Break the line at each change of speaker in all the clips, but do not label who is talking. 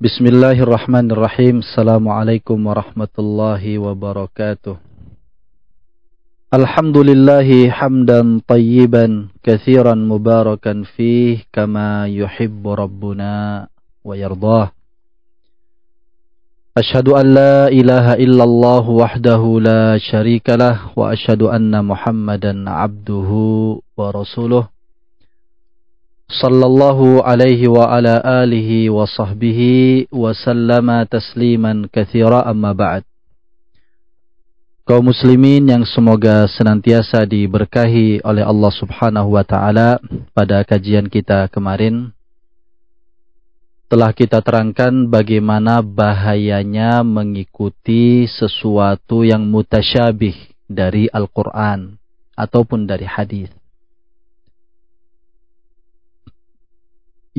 Bismillahirrahmanirrahim. Assalamualaikum warahmatullahi wabarakatuh. Alhamdulillahi hamdan tayyiban kathiran mubarakan fih kama yuhibbu rabbuna wa yardah. Ashhadu an la ilaha illallah wahdahu la sharika lah wa ashhadu anna Muhammadan abduhu wa rasuluh. صلى الله عليه وعلى آله وصحبه وسلم تسليما كثيرا أما بعد kaum muslimin yang semoga senantiasa diberkahi oleh Allah Subhanahu wa taala pada kajian kita kemarin telah kita terangkan bagaimana bahayanya mengikuti sesuatu yang mutasyabih dari Al-Qur'an ataupun dari hadis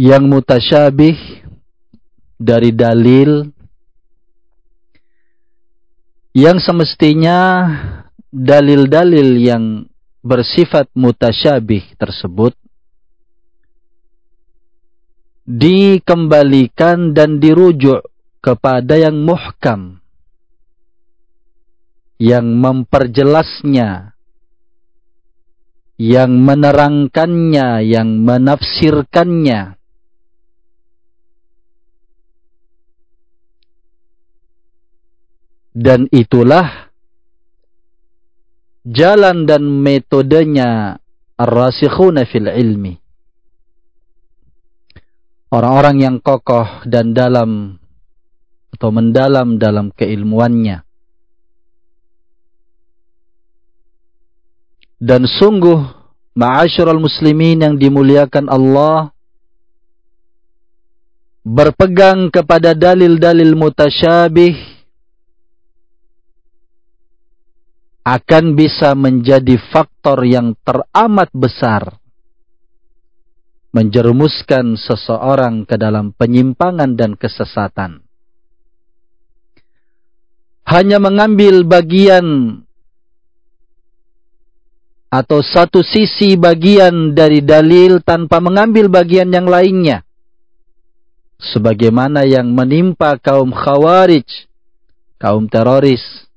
Yang mutasyabih dari dalil yang semestinya dalil-dalil yang bersifat mutasyabih tersebut dikembalikan dan dirujuk kepada yang muhkam yang memperjelasnya yang menerangkannya yang menafsirkannya Dan itulah jalan dan metodenya ar-rasikhuna fil ilmi. Orang-orang yang kokoh dan dalam atau mendalam dalam keilmuannya. Dan sungguh ma'asyiral muslimin yang dimuliakan Allah berpegang kepada dalil-dalil mutasyabih akan bisa menjadi faktor yang teramat besar menjerumuskan seseorang ke dalam penyimpangan dan kesesatan. Hanya mengambil bagian atau satu sisi bagian dari dalil tanpa mengambil bagian yang lainnya. Sebagaimana yang menimpa kaum khawarij, kaum teroris,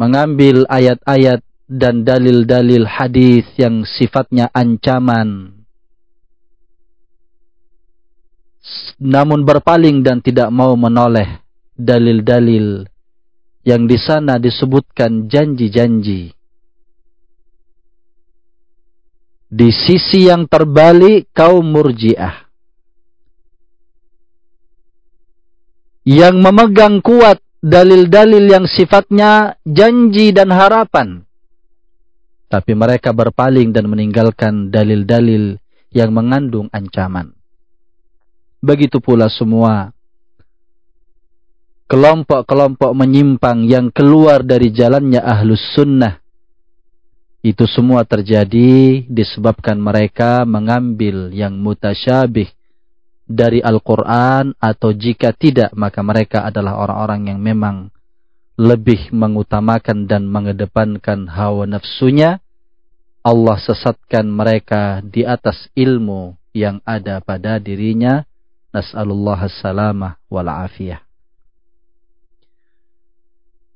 mengambil ayat-ayat dan dalil-dalil hadis yang sifatnya ancaman. Namun berpaling dan tidak mau menoleh dalil-dalil yang di sana disebutkan janji-janji. Di sisi yang terbalik kaum murjiah. Yang memegang kuat dalil-dalil yang sifatnya janji dan harapan. Tapi mereka berpaling dan meninggalkan dalil-dalil yang mengandung ancaman. Begitu pula semua kelompok-kelompok menyimpang yang keluar dari jalannya ahlus sunnah. Itu semua terjadi disebabkan mereka mengambil yang mutasyabih dari Al-Quran atau jika tidak maka mereka adalah orang-orang yang memang lebih mengutamakan dan mengedepankan hawa nafsunya. Allah sesatkan mereka di atas ilmu yang ada pada dirinya. Nas'alullah salamah wal afiyah.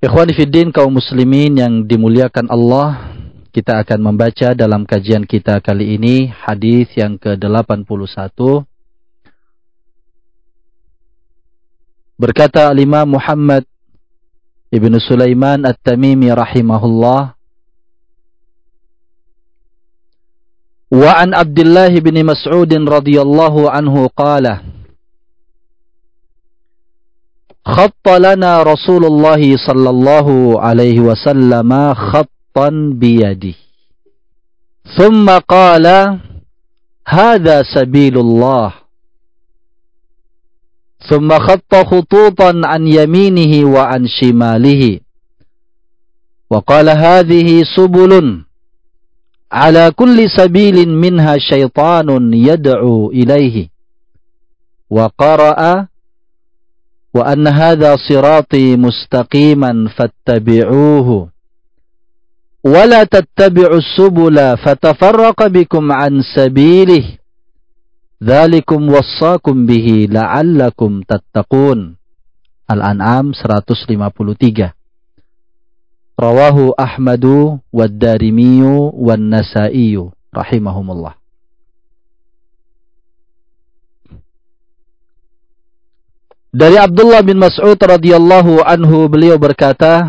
Ikhwani kaum muslimin yang dimuliakan Allah kita akan membaca dalam kajian kita kali ini hadis yang ke-81 Berkata Imam Muhammad Ibn Sulaiman At-Tamimi rahimahullah Wa an Abdullah bin Mas'ud radhiyallahu anhu qala رسول الله صلى الله عليه وسلم خطا بيده ثم قال هذا سبيل الله ثم خط خطوطا عن يمينه وعن شماله. وقال هذه سبل على كل سبيل منها شيطان يدعو إليه. وقرأ وأن هذا صراطي مستقيما فاتبعوه. ولا تتبعوا السبل فتفرق بكم عن سبيله. Dzalikum wassakum bihi la'allakum tattaqun. Al-An'am 153. Rawahu Ahmadu wad Darimiyu wan Nasaiyu rahimahumullah. Dari Abdullah bin Mas'ud radhiyallahu anhu beliau berkata,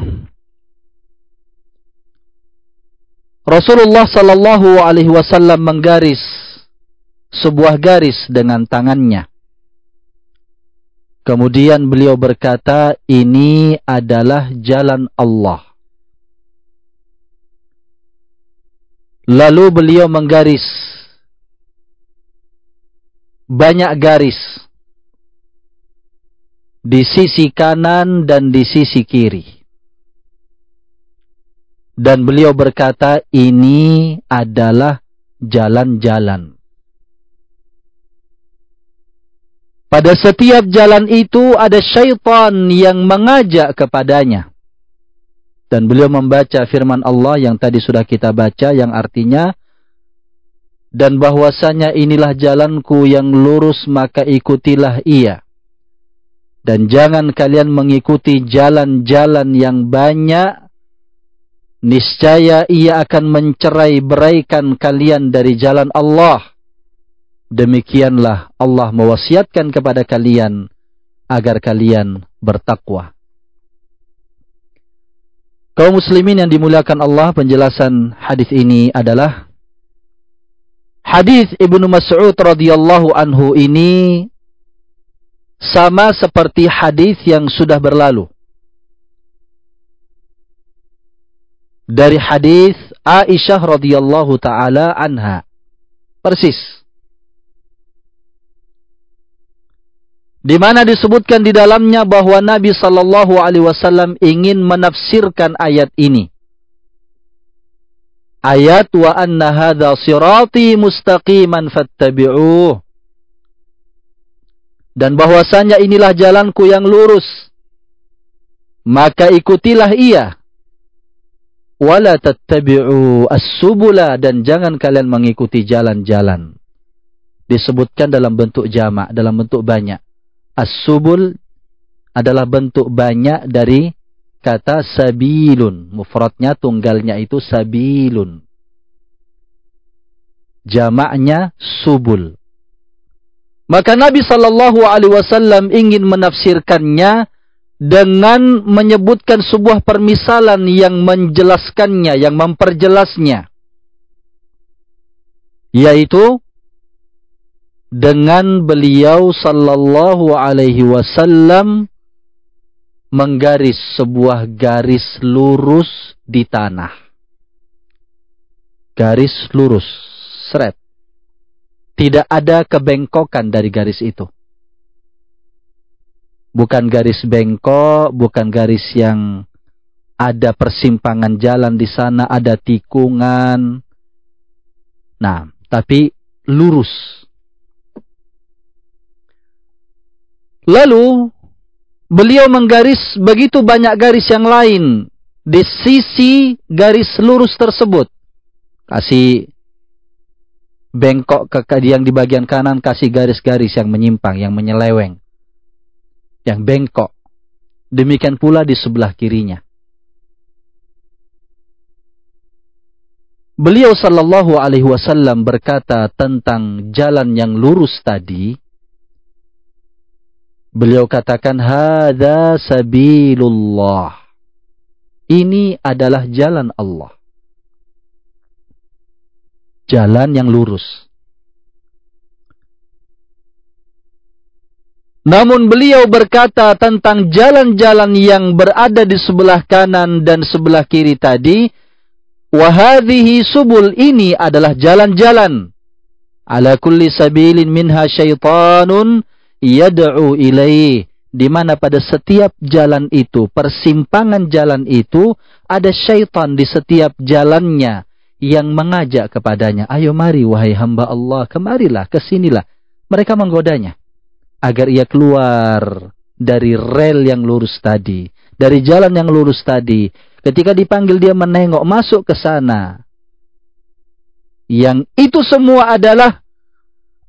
Rasulullah sallallahu alaihi wasallam menggaris sebuah garis dengan tangannya. Kemudian beliau berkata, ini adalah jalan Allah. Lalu beliau menggaris banyak garis di sisi kanan dan di sisi kiri. Dan beliau berkata, ini adalah jalan-jalan. Pada setiap jalan itu ada syaitan yang mengajak kepadanya. Dan beliau membaca firman Allah yang tadi sudah kita baca yang artinya dan bahwasanya inilah jalanku yang lurus maka ikutilah ia. Dan jangan kalian mengikuti jalan-jalan yang banyak. Niscaya ia akan mencerai beraikan kalian dari jalan Allah. Demikianlah Allah mewasiatkan kepada kalian agar kalian bertakwa. Kaum muslimin yang dimuliakan Allah, penjelasan hadis ini adalah hadis Ibnu Mas'ud radhiyallahu anhu ini sama seperti hadis yang sudah berlalu. Dari hadis Aisyah radhiyallahu taala anha. Persis. Di mana disebutkan di dalamnya bahwa Nabi sallallahu alaihi wasallam ingin menafsirkan ayat ini. Ayat wa anna hadha sirati mustaqiman fattabi'uh. Dan bahwasanya inilah jalanku yang lurus. Maka ikutilah ia. Wala tattabi'u as-subula. Dan jangan kalian mengikuti jalan-jalan. Disebutkan dalam bentuk jamak dalam bentuk banyak as-subul adalah bentuk banyak dari kata sabilun. Mufradnya tunggalnya itu sabilun. Jamaknya subul. Maka Nabi Shallallahu Alaihi Wasallam ingin menafsirkannya dengan menyebutkan sebuah permisalan yang menjelaskannya, yang memperjelasnya, yaitu dengan beliau Shallallahu Alaihi Wasallam menggaris sebuah garis lurus di tanah, garis lurus, seret tidak ada kebengkokan dari garis itu. Bukan garis bengkok, bukan garis yang ada persimpangan jalan di sana, ada tikungan. Nah, tapi lurus. Lalu beliau menggaris begitu banyak garis yang lain di sisi garis lurus tersebut. Kasih bengkok ke yang di bagian kanan kasih garis-garis yang menyimpang, yang menyeleweng. Yang bengkok. Demikian pula di sebelah kirinya. Beliau sallallahu alaihi wasallam berkata tentang jalan yang lurus tadi. Beliau katakan hadza sabilullah. Ini adalah jalan Allah jalan yang lurus. Namun beliau berkata tentang jalan-jalan yang berada di sebelah kanan dan sebelah kiri tadi, wahadhihi subul ini adalah jalan-jalan. Ala kulli sabilin minha syaitanun yad'u ilaih. Di mana pada setiap jalan itu, persimpangan jalan itu, ada syaitan di setiap jalannya yang mengajak kepadanya, ayo mari wahai hamba Allah, kemarilah, ke sinilah. Mereka menggodanya. Agar ia keluar dari rel yang lurus tadi. Dari jalan yang lurus tadi. Ketika dipanggil dia menengok masuk ke sana. Yang itu semua adalah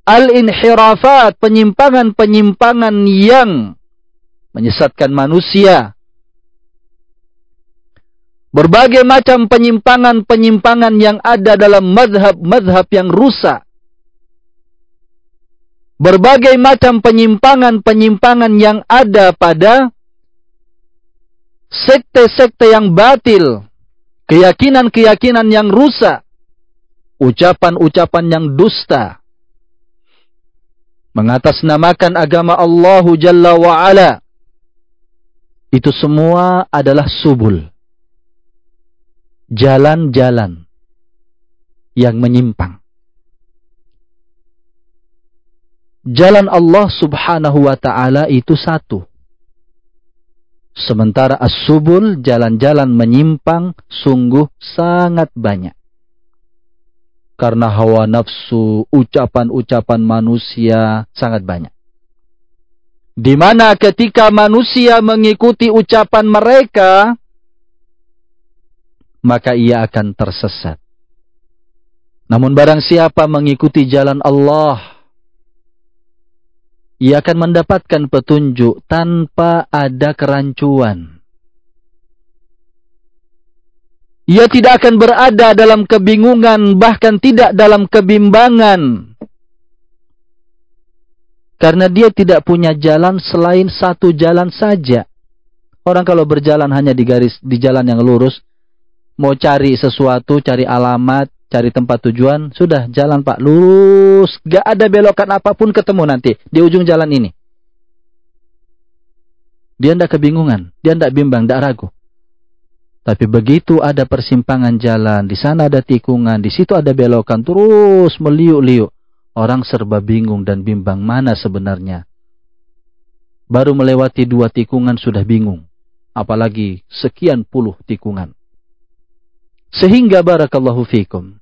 al-inhirafat, penyimpangan-penyimpangan yang menyesatkan manusia. Berbagai macam penyimpangan-penyimpangan yang ada dalam madhab-madhab yang rusak. Berbagai macam penyimpangan-penyimpangan yang ada pada sekte-sekte yang batil. Keyakinan-keyakinan yang rusak. Ucapan-ucapan yang dusta mengatasnamakan agama Allah Jalla wa'ala. Itu semua adalah subul. Jalan-jalan yang menyimpang. Jalan Allah subhanahu wa ta'ala itu satu. Sementara as-subul, jalan-jalan menyimpang, sungguh sangat banyak karena hawa nafsu, ucapan-ucapan manusia sangat banyak. Di mana ketika manusia mengikuti ucapan mereka, maka ia akan tersesat. Namun barang siapa mengikuti jalan Allah, ia akan mendapatkan petunjuk tanpa ada kerancuan. Ia tidak akan berada dalam kebingungan, bahkan tidak dalam kebimbangan. Karena dia tidak punya jalan selain satu jalan saja. Orang kalau berjalan hanya di garis di jalan yang lurus, mau cari sesuatu, cari alamat, cari tempat tujuan, sudah jalan Pak lurus, gak ada belokan apa pun ketemu nanti di ujung jalan ini. Dia tidak kebingungan, dia tidak bimbang, tidak ragu. Tapi begitu ada persimpangan jalan, di sana ada tikungan, di situ ada belokan, terus meliuk-liuk. Orang serba bingung dan bimbang mana sebenarnya. Baru melewati dua tikungan sudah bingung. Apalagi sekian puluh tikungan. Sehingga barakallahu fikum.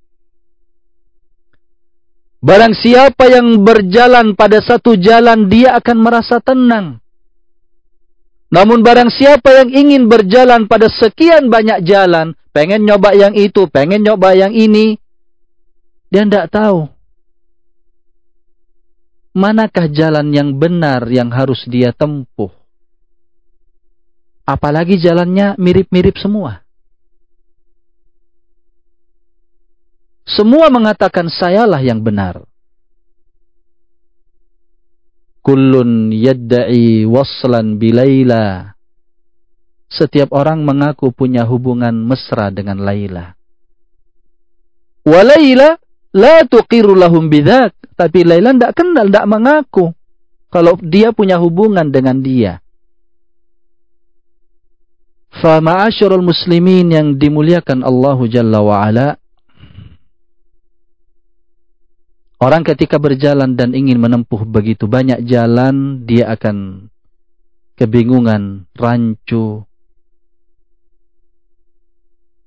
Barang siapa yang berjalan pada satu jalan, dia akan merasa tenang. Namun barang siapa yang ingin berjalan pada sekian banyak jalan, pengen nyoba yang itu, pengen nyoba yang ini, dia tidak tahu. Manakah jalan yang benar yang harus dia tempuh? Apalagi jalannya mirip-mirip semua. Semua mengatakan sayalah yang benar. Kullun yadda'i waslan bilaila. Setiap orang mengaku punya hubungan mesra dengan Laila. Wa Laila la tuqiru lahum bidzak. Tapi Laila tidak kenal, tidak mengaku. Kalau dia punya hubungan dengan dia. Fa ma'asyarul muslimin yang dimuliakan Allah Jalla wa'ala. Orang ketika berjalan dan ingin menempuh begitu banyak jalan, dia akan kebingungan, rancu,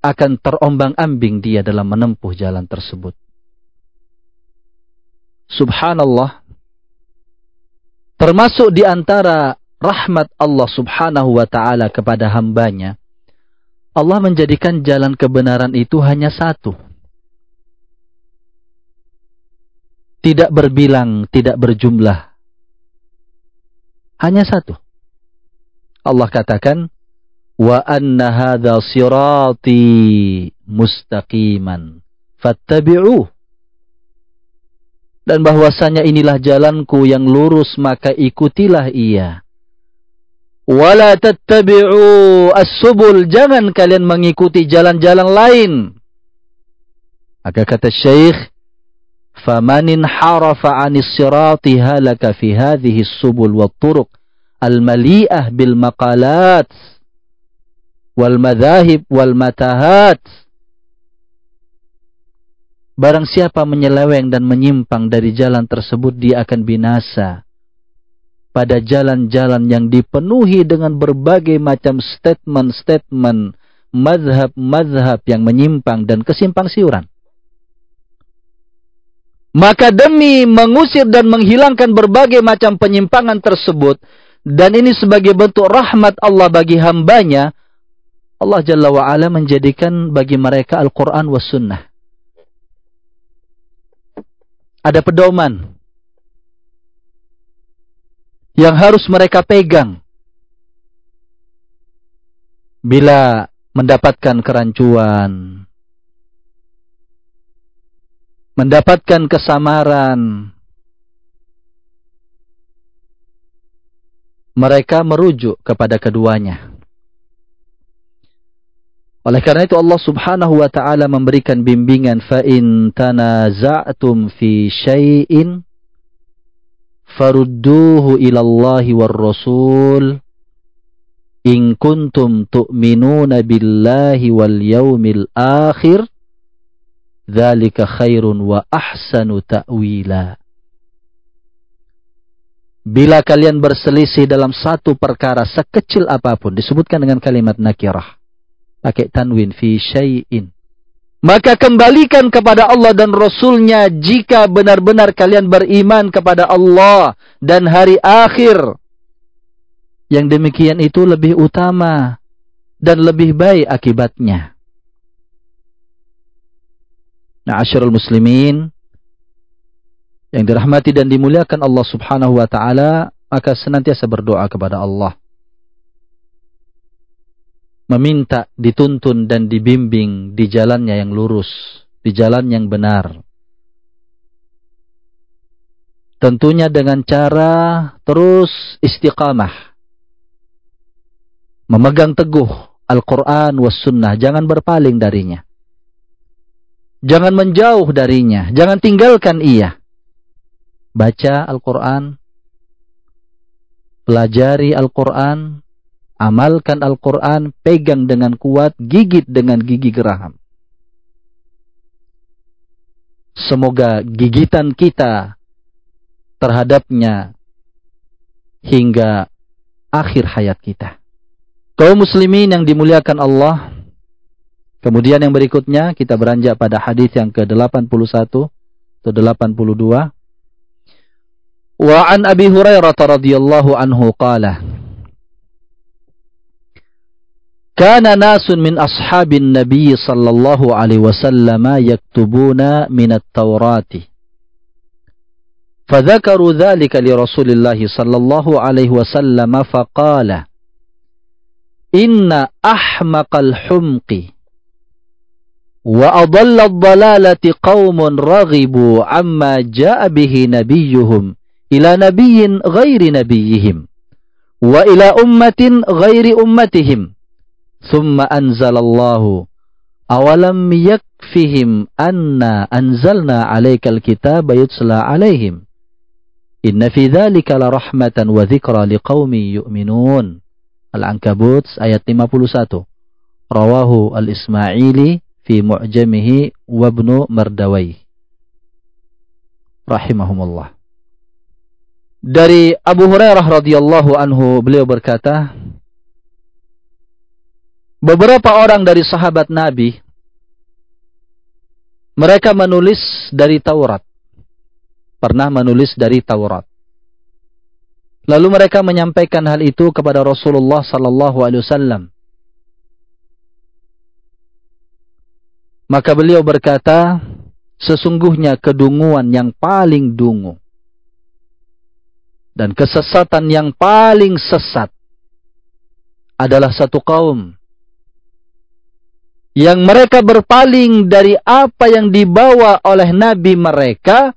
akan terombang-ambing dia dalam menempuh jalan tersebut. Subhanallah, termasuk di antara rahmat Allah subhanahu wa ta'ala kepada hambanya, Allah menjadikan jalan kebenaran itu hanya satu. Tidak berbilang, tidak berjumlah. Hanya satu. Allah katakan, wa anna hadha sirati mustaqiman fattabi'uh. Dan bahwasanya inilah jalanku yang lurus maka ikutilah ia. Wala tattabi'u as-subul jangan kalian mengikuti jalan-jalan lain. Maka kata Syekh Famanin harafa anis sirati halaka fi hadhihi subul wa turuq al-mali'ah bil maqalat wal madahib wal matahat. Barang siapa menyeleweng dan menyimpang dari jalan tersebut dia akan binasa pada jalan-jalan yang dipenuhi dengan berbagai macam statement-statement, mazhab-mazhab yang menyimpang dan kesimpang siuran. Maka demi mengusir dan menghilangkan berbagai macam penyimpangan tersebut, dan ini sebagai bentuk rahmat Allah bagi hambanya, Allah Jalla wa'ala menjadikan bagi mereka Al-Quran was sunnah. Ada pedoman yang harus mereka pegang bila mendapatkan kerancuan, mendapatkan kesamaran, mereka merujuk kepada keduanya. Oleh karena itu Allah Subhanahu wa taala memberikan bimbingan fa in tanaza'tum fi syai'in farudduhu ila Allah war Rasul in kuntum tu'minuna billahi wal yaumil akhir dzalika khairun wa ahsanu ta'wila. Bila kalian berselisih dalam satu perkara sekecil apa pun disebutkan dengan kalimat nakirah. Pakai tanwin fi syai'in. Maka kembalikan kepada Allah dan Rasulnya jika benar-benar kalian beriman kepada Allah dan hari akhir. Yang demikian itu lebih utama dan lebih baik akibatnya Nah, asyarul muslimin yang dirahmati dan dimuliakan Allah Subhanahu wa taala, maka senantiasa berdoa kepada Allah. Meminta dituntun dan dibimbing di jalannya yang lurus, di jalan yang benar. Tentunya dengan cara terus istiqamah. Memegang teguh Al-Quran was sunnah. Jangan berpaling darinya. Jangan menjauh darinya. Jangan tinggalkan ia. Baca Al-Quran. Pelajari Al-Quran. Amalkan Al-Quran. Pegang dengan kuat. Gigit dengan gigi geraham. Semoga gigitan kita terhadapnya hingga akhir hayat kita. Kaum muslimin yang dimuliakan Allah, Kemudian yang berikutnya kita beranjak pada hadis yang ke-81 atau 82. Wa an Abi Hurairah radhiyallahu anhu qala Kana nasun min ashabin Nabi sallallahu alaihi wasallam yaktubuna min at-Taurati فذكروا ذلك لرسول الله صلى الله عليه وسلم فقال إن أحمق الحمق وأضل الضلالة قوم رغبوا عما جاء به نبيهم إلى نبي غير نبيهم وإلى أمة غير أمتهم. ثم أنزل الله أولم يكفهم أن أنزلنا عليك الكتاب يتسلى عليهم؟ إن في ذلك لرحمة وذكرى لقوم يؤمنون. العنكبوت آيات 51 رواه الإسماعيلي fi mu'jamihi wabnu mardawai. Rahimahumullah. Dari Abu Hurairah radhiyallahu anhu beliau berkata beberapa orang dari sahabat Nabi mereka menulis dari Taurat. Pernah menulis dari Taurat. Lalu mereka menyampaikan hal itu kepada Rasulullah sallallahu alaihi wasallam Maka beliau berkata, sesungguhnya kedunguan yang paling dungu dan kesesatan yang paling sesat adalah satu kaum yang mereka berpaling dari apa yang dibawa oleh nabi mereka.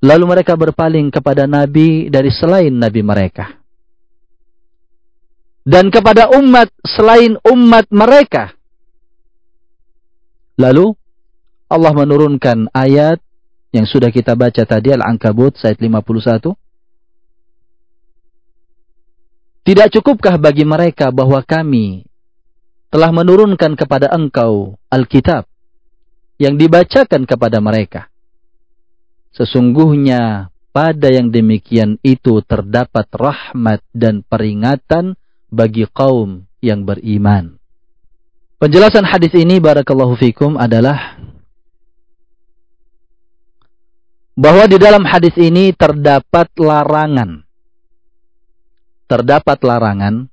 Lalu mereka berpaling kepada nabi dari selain nabi mereka. Dan kepada umat selain umat mereka Lalu Allah menurunkan ayat yang sudah kita baca tadi Al-Ankabut ayat 51. Tidak cukupkah bagi mereka bahwa kami telah menurunkan kepada engkau Alkitab yang dibacakan kepada mereka. Sesungguhnya pada yang demikian itu terdapat rahmat dan peringatan bagi kaum yang beriman. Penjelasan hadis ini barakallahu fikum adalah bahwa di dalam hadis ini terdapat larangan terdapat larangan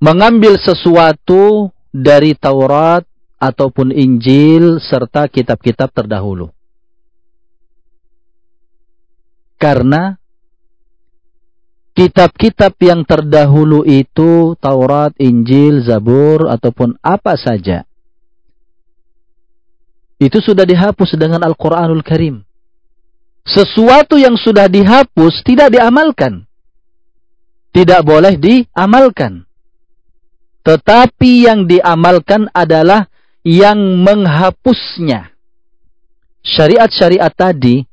mengambil sesuatu dari Taurat ataupun Injil serta kitab-kitab terdahulu. Karena kitab-kitab yang terdahulu itu Taurat, Injil, Zabur ataupun apa saja itu sudah dihapus dengan Al-Qur'anul Karim. Sesuatu yang sudah dihapus tidak diamalkan. Tidak boleh diamalkan. Tetapi yang diamalkan adalah yang menghapusnya. Syariat-syariat tadi,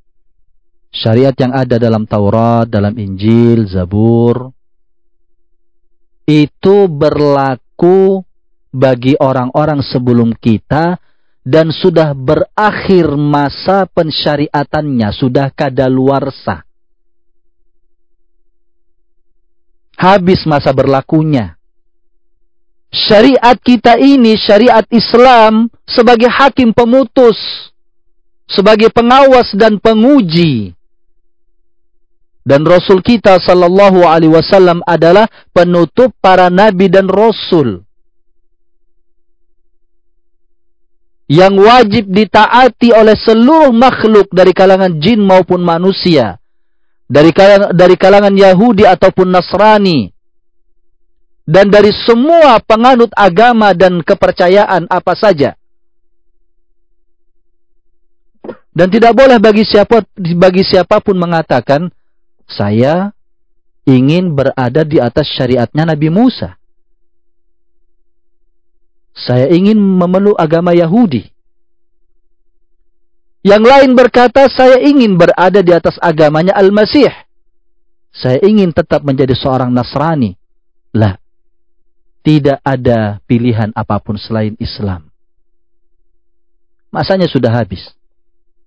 syariat yang ada dalam Taurat, dalam Injil, Zabur, itu berlaku bagi orang-orang sebelum kita dan sudah berakhir masa pensyariatannya, sudah kadaluarsa. Habis masa berlakunya. Syariat kita ini, syariat Islam, sebagai hakim pemutus, sebagai pengawas dan penguji. Dan Rasul kita sallallahu alaihi wasallam adalah penutup para nabi dan rasul. yang wajib ditaati oleh seluruh makhluk dari kalangan jin maupun manusia. Dari kalangan, dari kalangan Yahudi ataupun Nasrani. Dan dari semua penganut agama dan kepercayaan apa saja. Dan tidak boleh bagi siapa bagi siapa pun mengatakan saya ingin berada di atas syariatnya Nabi Musa. Saya ingin memeluk agama Yahudi. Yang lain berkata, saya ingin berada di atas agamanya Al-Masih. Saya ingin tetap menjadi seorang Nasrani. Lah, tidak ada pilihan apa pun selain Islam. Masanya sudah habis.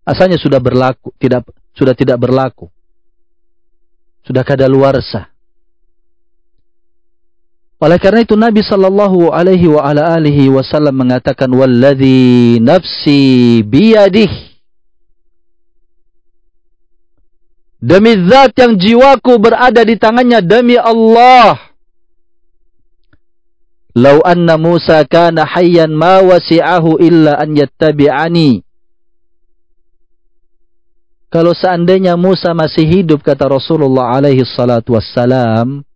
Masanya sudah berlaku, tidak sudah tidak berlaku. Sudah kadaluarsa. Oleh karena itu Nabi sallallahu alaihi wa ala alihi wasallam mengatakan walladzi nafsi biyadih. Demi zat yang jiwaku berada di tangannya demi Allah. Lau anna Musa kana hayyan ma wasi'ahu illa an yattabi'ani Kalau seandainya Musa masih hidup kata Rasulullah alaihi salatu wassalam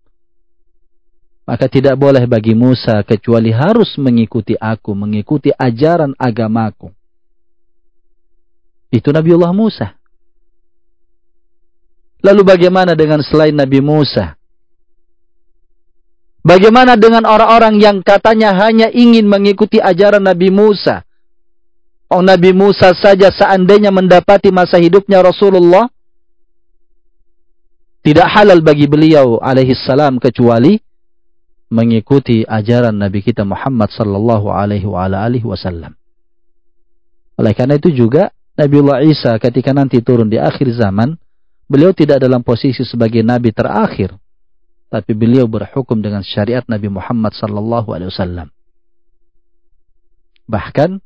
maka tidak boleh bagi Musa kecuali harus mengikuti aku, mengikuti ajaran agamaku. Itu Nabiullah Musa. Lalu bagaimana dengan selain Nabi Musa? Bagaimana dengan orang-orang yang katanya hanya ingin mengikuti ajaran Nabi Musa? Oh Nabi Musa saja seandainya mendapati masa hidupnya Rasulullah, tidak halal bagi beliau alaihi salam kecuali mengikuti ajaran Nabi kita Muhammad sallallahu alaihi wa alihi wasallam. Oleh karena itu juga Nabiullah Isa ketika nanti turun di akhir zaman, beliau tidak dalam posisi sebagai nabi terakhir, tapi beliau berhukum dengan syariat Nabi Muhammad sallallahu alaihi wasallam. Bahkan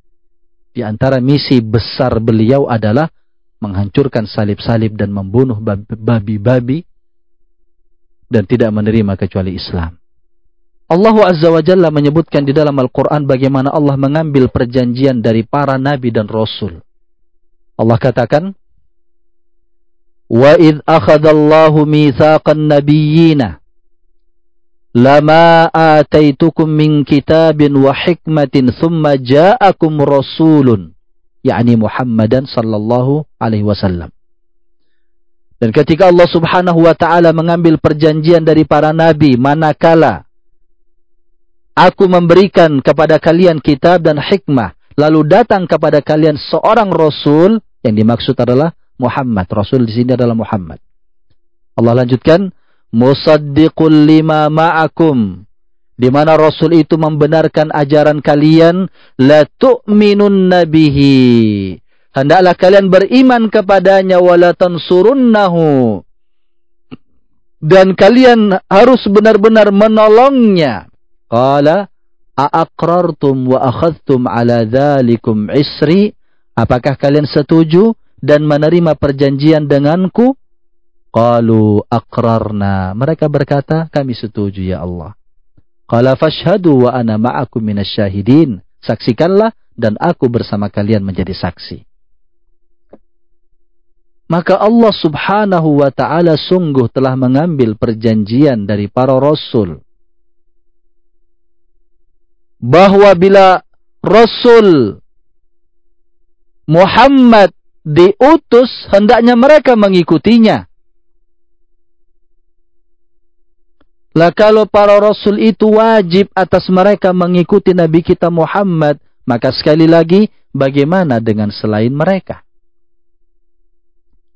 di antara misi besar beliau adalah menghancurkan salib-salib dan membunuh babi-babi dan tidak menerima kecuali Islam. Allah Azza wa Jalla menyebutkan di dalam Al-Quran bagaimana Allah mengambil perjanjian dari para nabi dan rasul. Allah katakan, وَإِذْ أَخَذَ اللَّهُ مِيثَاقَ النَّبِيِّينَ lama ataitukum min kitabin wa hikmatin thumma ja'akum rasulun. Yakni Muhammadan sallallahu alaihi wasallam. Dan ketika Allah Subhanahu wa taala mengambil perjanjian dari para nabi manakala aku memberikan kepada kalian kitab dan hikmah lalu datang kepada kalian seorang rasul yang dimaksud adalah Muhammad. Rasul di sini adalah Muhammad. Allah lanjutkan Musaddiqul lima ma'akum. Di mana Rasul itu membenarkan ajaran kalian. La tu'minun nabihi. Hendaklah kalian beriman kepadanya. Wala tansurunnahu. Dan kalian harus benar-benar menolongnya. Qala a'aqrartum wa akhadhtum ala dhalikum isri? Apakah kalian setuju dan menerima perjanjian denganku? Qalu aqrarna. Mereka berkata, kami setuju ya Allah. Qala fashhadu wa ana ma'akum minasyahidin. Saksikanlah dan aku bersama kalian menjadi saksi. Maka Allah subhanahu wa ta'ala sungguh telah mengambil perjanjian dari para rasul. Bahwa bila Rasul Muhammad diutus, hendaknya mereka mengikutinya. Lah kalau para rasul itu wajib atas mereka mengikuti Nabi kita Muhammad, maka sekali lagi bagaimana dengan selain mereka?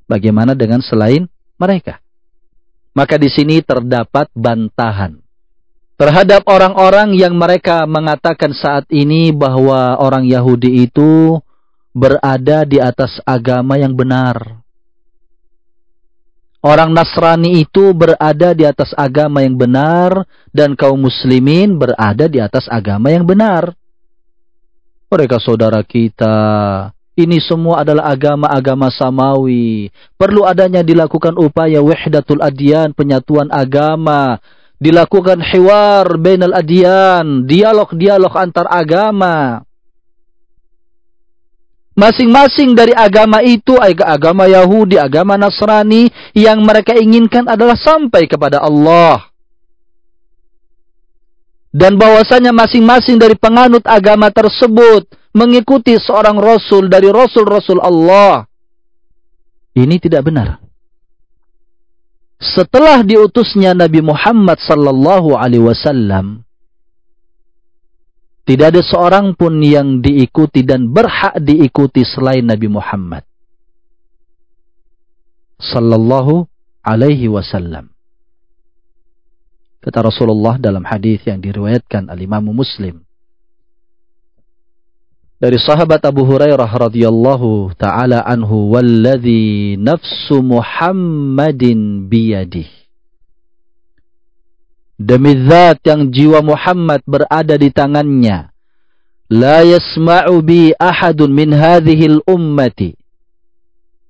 Bagaimana dengan selain mereka? Maka di sini terdapat bantahan terhadap orang-orang yang mereka mengatakan saat ini bahwa orang Yahudi itu berada di atas agama yang benar. Orang Nasrani itu berada di atas agama yang benar dan kaum muslimin berada di atas agama yang benar. Mereka saudara kita. Ini semua adalah agama-agama samawi. Perlu adanya dilakukan upaya wahdatul adyan, penyatuan agama. Dilakukan hiwar bainal adyan, dialog-dialog antar agama. Masing-masing dari agama itu, agama Yahudi, agama Nasrani, yang mereka inginkan adalah sampai kepada Allah. Dan bahwasanya masing-masing dari penganut agama tersebut mengikuti seorang rasul dari rasul-rasul Allah. Ini tidak benar. Setelah diutusnya Nabi Muhammad sallallahu alaihi wasallam, tidak ada seorang pun yang diikuti dan berhak diikuti selain Nabi Muhammad. Sallallahu alaihi wasallam. Kata Rasulullah dalam hadis yang diriwayatkan al-Imam Muslim. Dari sahabat Abu Hurairah radhiyallahu taala anhu, "Walladzi nafsu Muhammadin biyadihi." Demi zat yang jiwa Muhammad berada di tangannya. La yasma'u bi ahadun min hadhil ummati.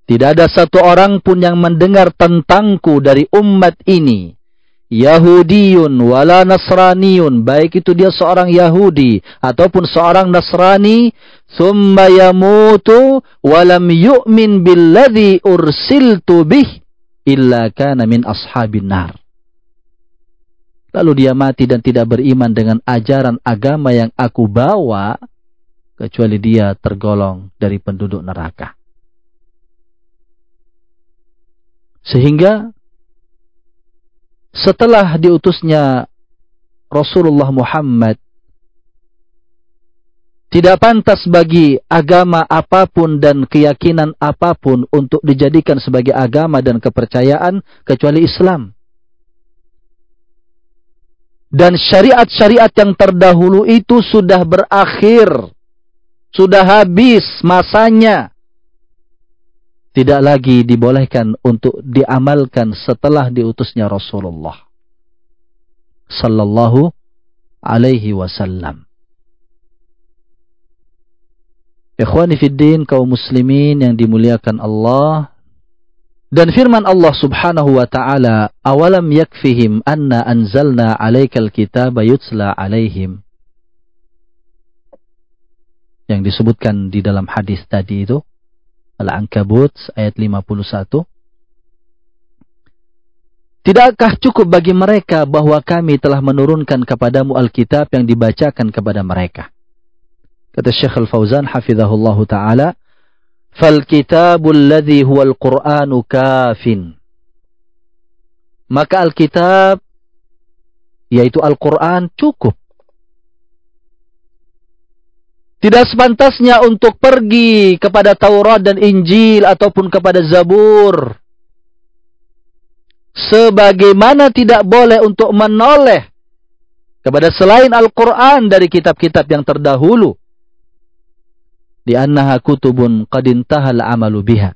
Tidak ada satu orang pun yang mendengar tentangku dari umat ini. Yahudiyun wala Nasraniyun. Baik itu dia seorang Yahudi ataupun seorang Nasrani. Thumma yamutu walam yu'min billadhi ursiltu bih. Illa kana min ashabin nar lalu dia mati dan tidak beriman dengan ajaran agama yang aku bawa, kecuali dia tergolong dari penduduk neraka. Sehingga setelah diutusnya Rasulullah Muhammad tidak pantas bagi agama apa pun dan keyakinan apa pun untuk dijadikan sebagai agama dan kepercayaan kecuali Islam. Dan syariat-syariat yang terdahulu itu sudah berakhir. Sudah habis masanya. Tidak lagi dibolehkan untuk diamalkan setelah diutusnya Rasulullah. Sallallahu alaihi wasallam. Ikhwani fiddin kaum muslimin yang dimuliakan Allah dan firman Allah Subhanahu wa taala, "Awalam yakfihim anna anzalna 'alaikal kitaba yutsla 'alaihim." Yang disebutkan di dalam hadis tadi itu Al-Ankabut ayat 51. Tidakkah cukup bagi mereka bahwa kami telah menurunkan kepadamu Alkitab yang dibacakan kepada mereka? Kata Syekh Al-Fauzan hafizahullahu taala, Fal kitabul huwal qur'anu kafin. Maka Alkitab yaitu Al-Qur'an cukup. Tidak sepantasnya untuk pergi kepada Taurat dan Injil ataupun kepada Zabur. Sebagaimana tidak boleh untuk menoleh kepada selain Al-Quran dari kitab-kitab yang terdahulu di annaha kutubun qad intahal amalu biha.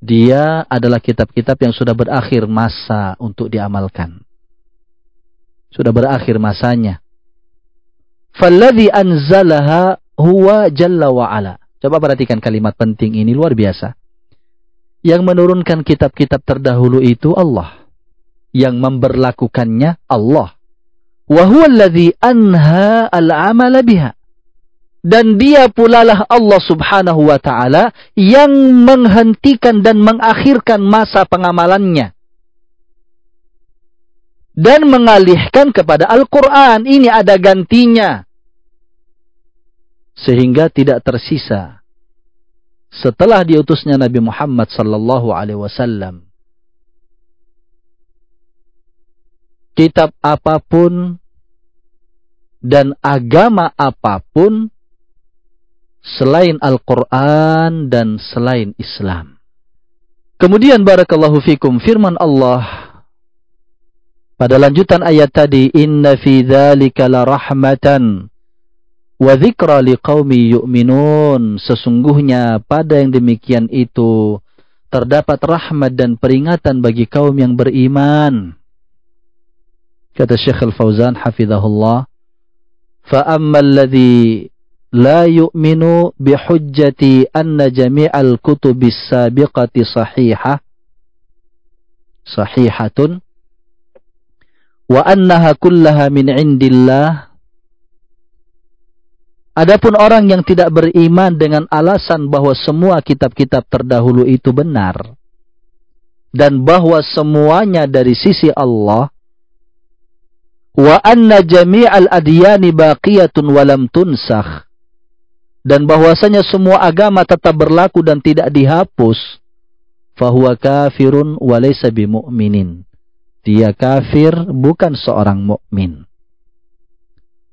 Dia adalah kitab-kitab yang sudah berakhir masa untuk diamalkan. Sudah berakhir masanya. Falladhi anzalaha huwa jalla wa ala. Coba perhatikan kalimat penting ini luar biasa. Yang menurunkan kitab-kitab terdahulu itu Allah. Yang memberlakukannya Allah. Wa huwa anha al-amala biha dan dia pulalah Allah subhanahu wa ta'ala yang menghentikan dan mengakhirkan masa pengamalannya. Dan mengalihkan kepada Al-Quran. Ini ada gantinya. Sehingga tidak tersisa. Setelah diutusnya Nabi Muhammad sallallahu alaihi wasallam. Kitab apa pun dan agama apa pun selain Al-Quran dan selain Islam. Kemudian barakallahu fikum firman Allah. Pada lanjutan ayat tadi inna fi dzalika la rahmatan wa dzikra liqaumi yu'minun. Sesungguhnya pada yang demikian itu terdapat rahmat dan peringatan bagi kaum yang beriman. Kata Syekh Al-Fauzan hafizahullah fa ammal ladzi la yu'minu bihujjati anna jami'al الكتب sabiqati sahihah. Sahihatun. Wa annaha kullaha min indillah. Adapun orang yang tidak beriman dengan alasan bahwa semua kitab-kitab terdahulu itu benar dan bahwa semuanya dari sisi Allah wa anna jami'al adyani baqiyatun wa lam tunsakh dan bahwasanya semua agama tetap berlaku dan tidak dihapus, fahuwa kafirun wa laysa bimu'minin. Dia kafir bukan seorang mukmin.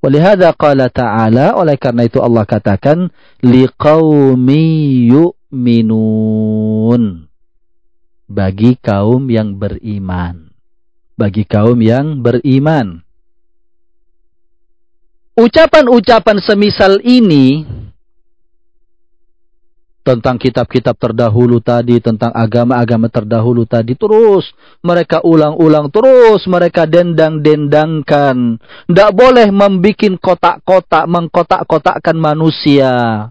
Walihada qala ta'ala oleh karena itu Allah katakan liqaumi yu'minun bagi kaum yang beriman. Bagi kaum yang beriman. Ucapan-ucapan semisal ini tentang kitab-kitab terdahulu tadi, tentang agama-agama terdahulu tadi. Terus mereka ulang-ulang, terus mereka dendang-dendangkan. Tidak boleh membuat kotak-kotak, mengkotak-kotakkan manusia.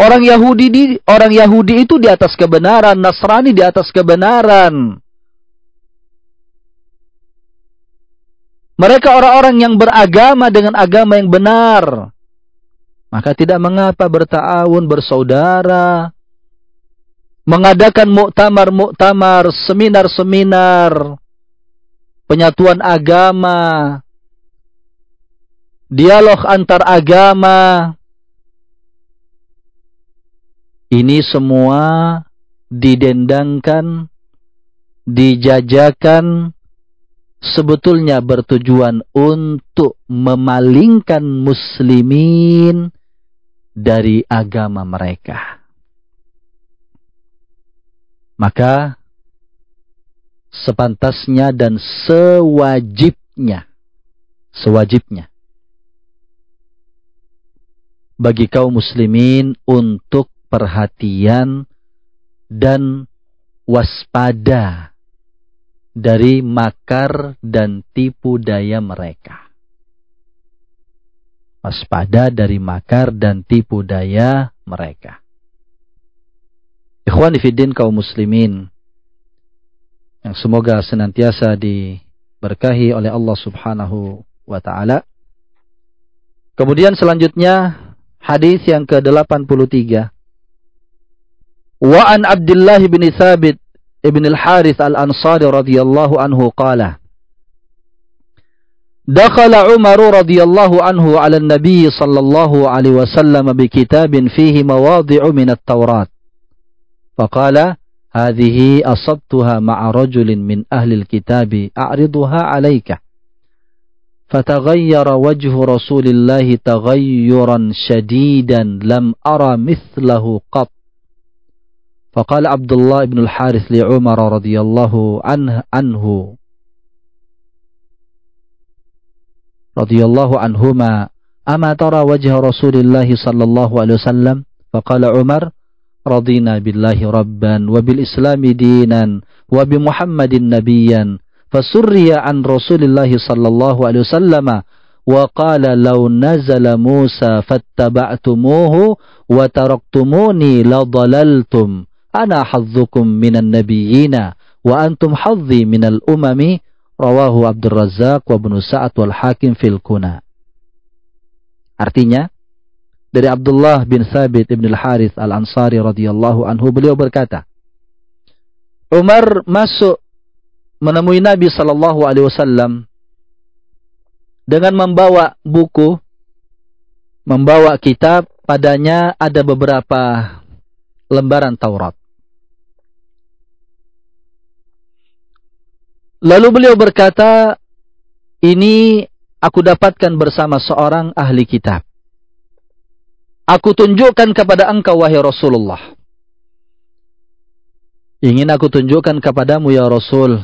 Orang Yahudi di orang Yahudi itu di atas kebenaran, Nasrani di atas kebenaran. Mereka orang-orang yang beragama dengan agama yang benar. Maka tidak mengapa bertawun, bersaudara, mengadakan muktamar-muktamar, seminar-seminar, penyatuan agama, dialog antar agama. Ini semua didendangkan, dijajakan, sebetulnya bertujuan untuk memalingkan muslimin dari agama mereka. Maka sepantasnya dan sewajibnya sewajibnya bagi kaum muslimin untuk perhatian dan waspada dari makar dan tipu daya mereka waspada dari makar dan tipu daya mereka. Ikhwan fiddin kaum muslimin yang semoga senantiasa diberkahi oleh Allah Subhanahu wa taala. Kemudian selanjutnya hadis yang ke-83. Wa an Abdullah bin Thabit ibn al-Harith al-Ansari radhiyallahu anhu qala دخل عمر رضي الله عنه على النبي صلى الله عليه وسلم بكتاب فيه مواضع من التوراة. فقال هذه أصبتها مع رجل من أهل الكتاب أعرضها عليك. فتغير وجه رسول الله تغيرا شديدا لم أرى مثله قط. فقال عبد الله بن الحارث لعمر رضي الله عنه, عنه radhiyallahu anhuma ama tara wajha Rasulillah sallallahu alaihi wasallam faqala Umar radina billahi rabban wa bil islami dinan wa bi Muhammadin nabiyyan fasurriya an Rasulillah sallallahu alaihi wasallam wa qala law nazala Musa fattaba'tumuhu wa taraktumuni la dalaltum ana hadzukum minan nabiyyina wa antum hadzi minal umami Rawahu Abdul Razak wa Ibnu Sa'ad wal Hakim fil Kuna. Artinya, dari Abdullah bin Thabit ibn al-Harith al-Ansari radhiyallahu anhu beliau berkata, Umar masuk menemui Nabi sallallahu alaihi wasallam dengan membawa buku, membawa kitab, padanya ada beberapa lembaran Taurat. Lalu beliau berkata, ini aku dapatkan bersama seorang ahli kitab. Aku tunjukkan kepada engkau wahai Rasulullah. Ingin aku tunjukkan kepadamu ya Rasul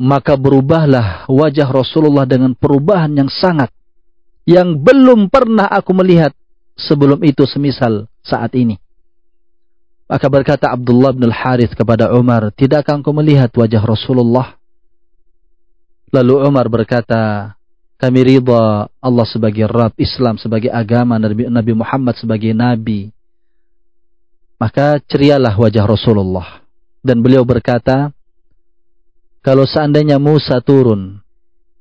maka berubahlah wajah Rasulullah dengan perubahan yang sangat yang belum pernah aku melihat sebelum itu semisal saat ini. Maka berkata Abdullah bin Al-Harith kepada Umar, "Tidakkah engkau melihat wajah Rasulullah?" Lalu Umar berkata, "Kami ridha Allah sebagai Rabb, Islam sebagai agama, Nabi Muhammad sebagai nabi." Maka cerialah wajah Rasulullah. Dan beliau berkata, kalau seandainya Musa turun,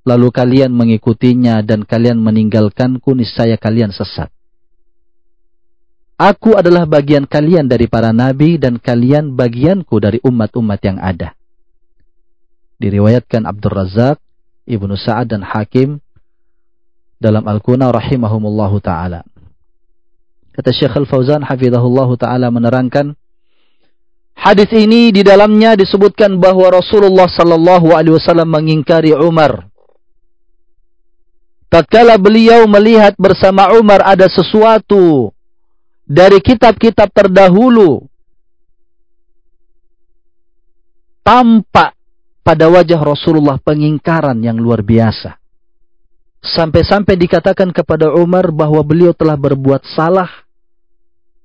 lalu kalian mengikutinya dan kalian meninggalkanku, niscaya kalian sesat. Aku adalah bagian kalian dari para nabi dan kalian bagianku dari umat-umat yang ada. Diriwayatkan Abdul Razak, Ibnu Sa'ad dan Hakim dalam Al-Kuna rahimahumullahu taala. Kata Syekh Al-Fauzan hafizahullahu taala menerangkan Hadis ini di dalamnya disebutkan bahwa Rasulullah sallallahu alaihi wasallam mengingkari Umar. Tatkala beliau melihat bersama Umar ada sesuatu dari kitab-kitab terdahulu tampak pada wajah Rasulullah pengingkaran yang luar biasa. Sampai-sampai dikatakan kepada Umar bahwa beliau telah berbuat salah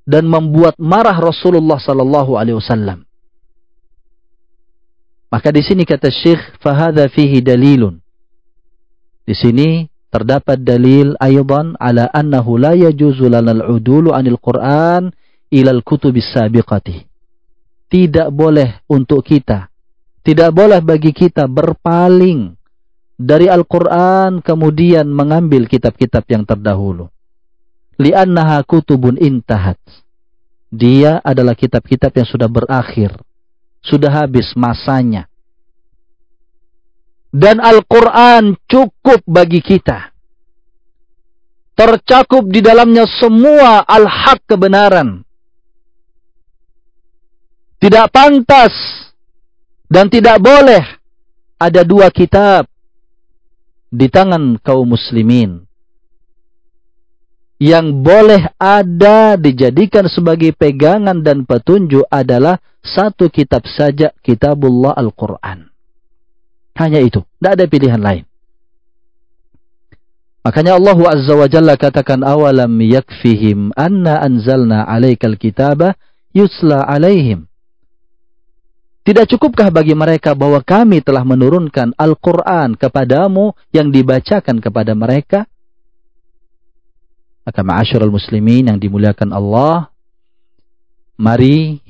dan membuat marah Rasulullah sallallahu alaihi wasallam. Maka di sini kata Syekh, fahada fihi dalilun. Di sini terdapat dalil aydan ala annahu la yajuzu lana al-udulu anil Qur'an ila al-kutubis sabiqati. Tidak boleh untuk kita, tidak boleh bagi kita berpaling dari Al-Quran kemudian mengambil kitab-kitab yang terdahulu li'annaha kutubun intahat. Dia adalah kitab-kitab yang sudah berakhir. Sudah habis masanya. Dan Al-Quran cukup bagi kita. Tercakup di dalamnya semua al-haq kebenaran. Tidak pantas dan tidak boleh ada dua kitab di tangan kaum muslimin yang boleh ada dijadikan sebagai pegangan dan petunjuk adalah satu kitab saja, kitabullah Al-Quran. Hanya itu, tidak ada pilihan lain. Makanya Allah Azza wa Jalla katakan awalam yakfihim anna anzalna alaikal kitaba yusla alaihim. Tidak cukupkah bagi mereka bahwa kami telah menurunkan Al-Quran kepadamu yang dibacakan kepada mereka? Maka ma'asyiral muslimin yang dimuliakan Allah, mari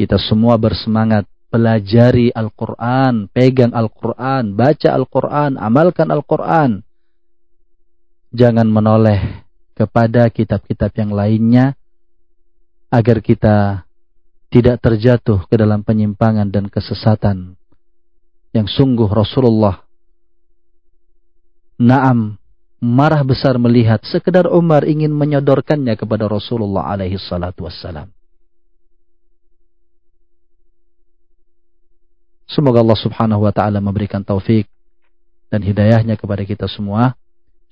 kita semua bersemangat pelajari Al-Quran, pegang Al-Quran, baca Al-Quran, amalkan Al-Quran. Jangan menoleh kepada kitab-kitab yang lainnya agar kita tidak terjatuh ke dalam penyimpangan dan kesesatan yang sungguh Rasulullah Naam marah besar melihat sekedar Umar ingin menyodorkannya kepada Rasulullah alaihi salatu wassalam. Semoga Allah subhanahu wa ta'ala memberikan taufik dan hidayahnya kepada kita semua.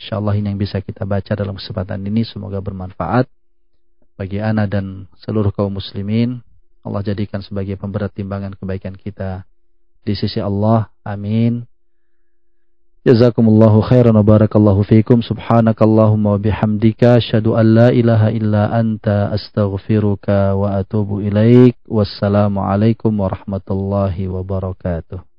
InsyaAllah ini yang bisa kita baca dalam kesempatan ini. Semoga bermanfaat bagi anak dan seluruh kaum muslimin. Allah jadikan sebagai pemberat timbangan kebaikan kita di sisi Allah. Amin. Jazakumullahu khairan wa barakallahu fiikum. Subhanakallahumma wa bihamdika asyhadu an la ilaha illa anta astaghfiruka wa atubu ilaik. Wassalamu alaikum warahmatullahi wabarakatuh.